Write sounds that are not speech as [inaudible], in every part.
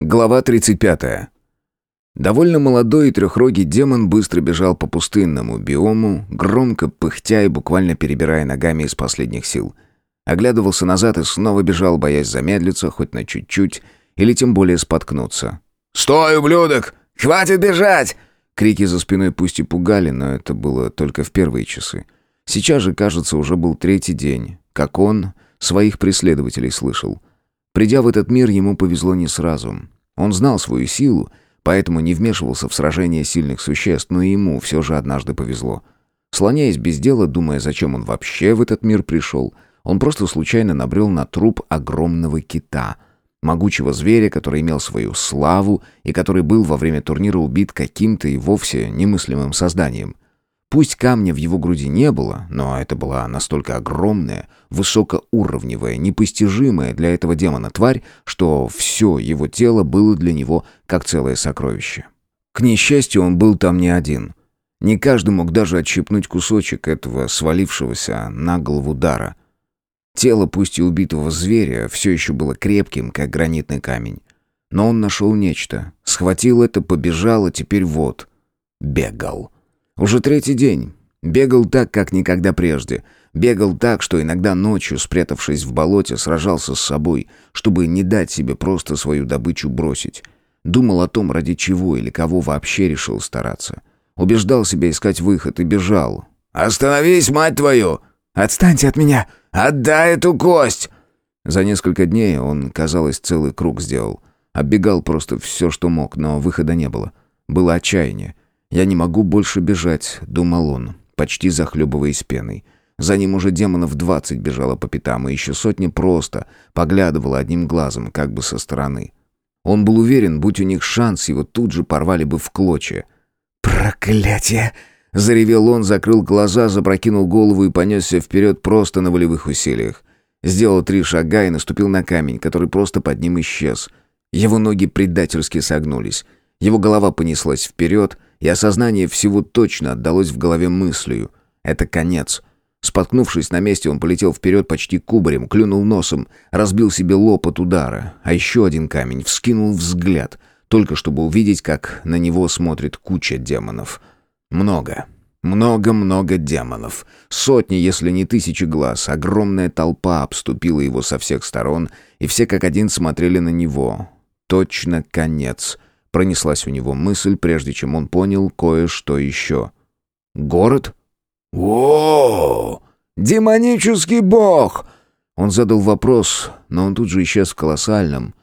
Глава 35. Довольно молодой и трехрогий демон быстро бежал по пустынному биому, громко пыхтя и буквально перебирая ногами из последних сил. Оглядывался назад и снова бежал, боясь замедлиться хоть на чуть-чуть или тем более споткнуться. «Стой, ублюдок! Хватит бежать!» Крики за спиной пусть и пугали, но это было только в первые часы. Сейчас же, кажется, уже был третий день, как он своих преследователей слышал. Придя в этот мир, ему повезло не сразу. Он знал свою силу, поэтому не вмешивался в сражения сильных существ, но ему все же однажды повезло. Слоняясь без дела, думая, зачем он вообще в этот мир пришел, он просто случайно набрел на труп огромного кита, могучего зверя, который имел свою славу и который был во время турнира убит каким-то и вовсе немыслимым созданием — Пусть камня в его груди не было, но это была настолько огромная, высокоуровневая, непостижимая для этого демона тварь, что все его тело было для него как целое сокровище. К несчастью, он был там не один. Не каждый мог даже отщипнуть кусочек этого свалившегося на голову дара. Тело, пусть и убитого зверя, все еще было крепким, как гранитный камень. Но он нашел нечто, схватил это, побежал, а теперь вот, бегал. Уже третий день. Бегал так, как никогда прежде. Бегал так, что иногда ночью, спрятавшись в болоте, сражался с собой, чтобы не дать себе просто свою добычу бросить. Думал о том, ради чего или кого вообще решил стараться. Убеждал себя искать выход и бежал. «Остановись, мать твою! Отстаньте от меня! Отдай эту кость!» За несколько дней он, казалось, целый круг сделал. Оббегал просто все, что мог, но выхода не было. Было отчаяние. «Я не могу больше бежать», — думал он, почти захлебываясь пеной. За ним уже демонов двадцать бежало по пятам, и еще сотни просто поглядывало одним глазом, как бы со стороны. Он был уверен, будь у них шанс, его тут же порвали бы в клочья. «Проклятие!» Заревел он, закрыл глаза, запрокинул голову и понесся вперед просто на волевых усилиях. Сделал три шага и наступил на камень, который просто под ним исчез. Его ноги предательски согнулись. Его голова понеслась вперед, и осознание всего точно отдалось в голове мыслью. Это конец. Споткнувшись на месте, он полетел вперед почти кубарем, клюнул носом, разбил себе лоб от удара, а еще один камень вскинул взгляд, только чтобы увидеть, как на него смотрит куча демонов. Много. Много-много демонов. Сотни, если не тысячи глаз. Огромная толпа обступила его со всех сторон, и все как один смотрели на него. Точно конец. Пронеслась у него мысль, прежде чем он понял кое-что еще. «Город?» «О, демонический бог!» Он задал вопрос, но он тут же исчез в колоссальном,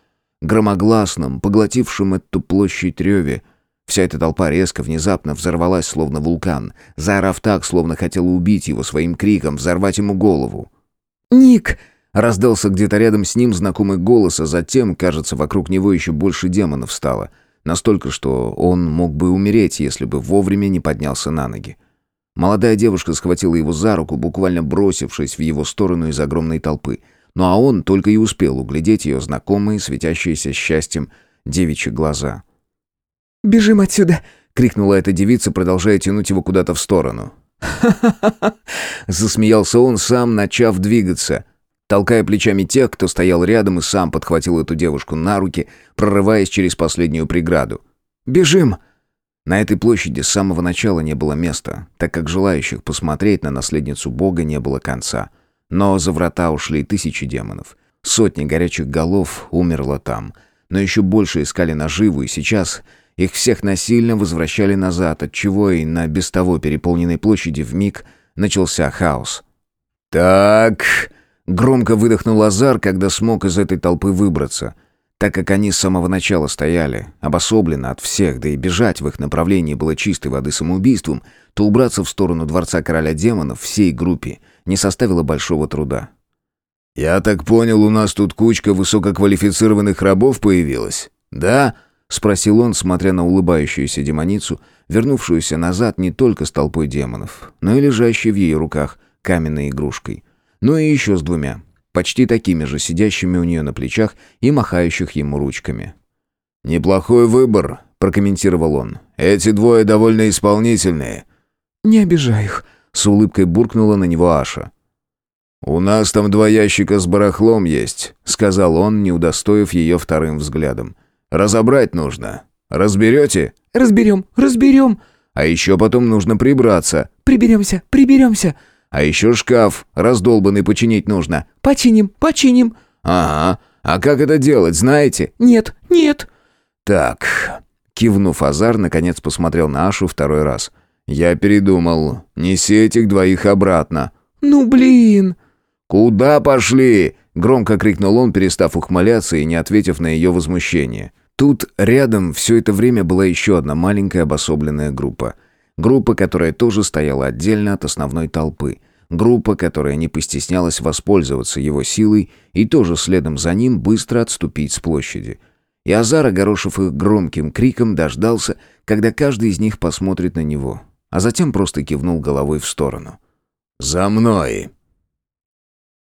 громогласном, поглотившем эту площадь реве. Вся эта толпа резко, внезапно взорвалась, словно вулкан, заорав так, словно хотела убить его своим криком, взорвать ему голову. «Ник!» Раздался где-то рядом с ним знакомый голос, а затем, кажется, вокруг него еще больше демонов стало — Настолько, что он мог бы умереть, если бы вовремя не поднялся на ноги. Молодая девушка схватила его за руку, буквально бросившись в его сторону из огромной толпы. Ну а он только и успел углядеть ее знакомые, светящиеся счастьем, девичьи глаза. «Бежим отсюда!» — крикнула эта девица, продолжая тянуть его куда-то в сторону. «Ха-ха-ха!» [laughs] — засмеялся он, сам начав двигаться — толкая плечами тех, кто стоял рядом и сам подхватил эту девушку на руки, прорываясь через последнюю преграду. «Бежим!» На этой площади с самого начала не было места, так как желающих посмотреть на наследницу бога не было конца. Но за врата ушли тысячи демонов. Сотни горячих голов умерло там. Но еще больше искали наживу, и сейчас их всех насильно возвращали назад, отчего и на без того переполненной площади в миг начался хаос. «Так...» Громко выдохнул Азар, когда смог из этой толпы выбраться. Так как они с самого начала стояли, обособленно от всех, да и бежать в их направлении было чистой воды самоубийством, то убраться в сторону Дворца Короля Демонов всей группе не составило большого труда. «Я так понял, у нас тут кучка высококвалифицированных рабов появилась, да?» — спросил он, смотря на улыбающуюся демоницу, вернувшуюся назад не только с толпой демонов, но и лежащей в ее руках каменной игрушкой — ну и еще с двумя, почти такими же, сидящими у нее на плечах и махающих ему ручками. «Неплохой выбор», — прокомментировал он. «Эти двое довольно исполнительные». «Не обижай их», — с улыбкой буркнула на него Аша. «У нас там два ящика с барахлом есть», — сказал он, не удостоив ее вторым взглядом. Разобрать нужно. Разберете? Разберем, разберем. А еще потом нужно прибраться. Приберемся, приберемся. А еще шкаф раздолбанный починить нужно. Починим, починим. Ага. А как это делать, знаете? Нет, нет. Так. Кивнув Азар, наконец посмотрел на Ашу второй раз. Я передумал. Неси этих двоих обратно. Ну, блин. Куда пошли? Громко крикнул он, перестав ухмыляться и не ответив на ее возмущение. Тут рядом все это время была еще одна маленькая обособленная группа. Группа, которая тоже стояла отдельно от основной толпы. Группа, которая не постеснялась воспользоваться его силой и тоже следом за ним быстро отступить с площади. И Азар, огорошив их громким криком, дождался, когда каждый из них посмотрит на него, а затем просто кивнул головой в сторону. «За мной!»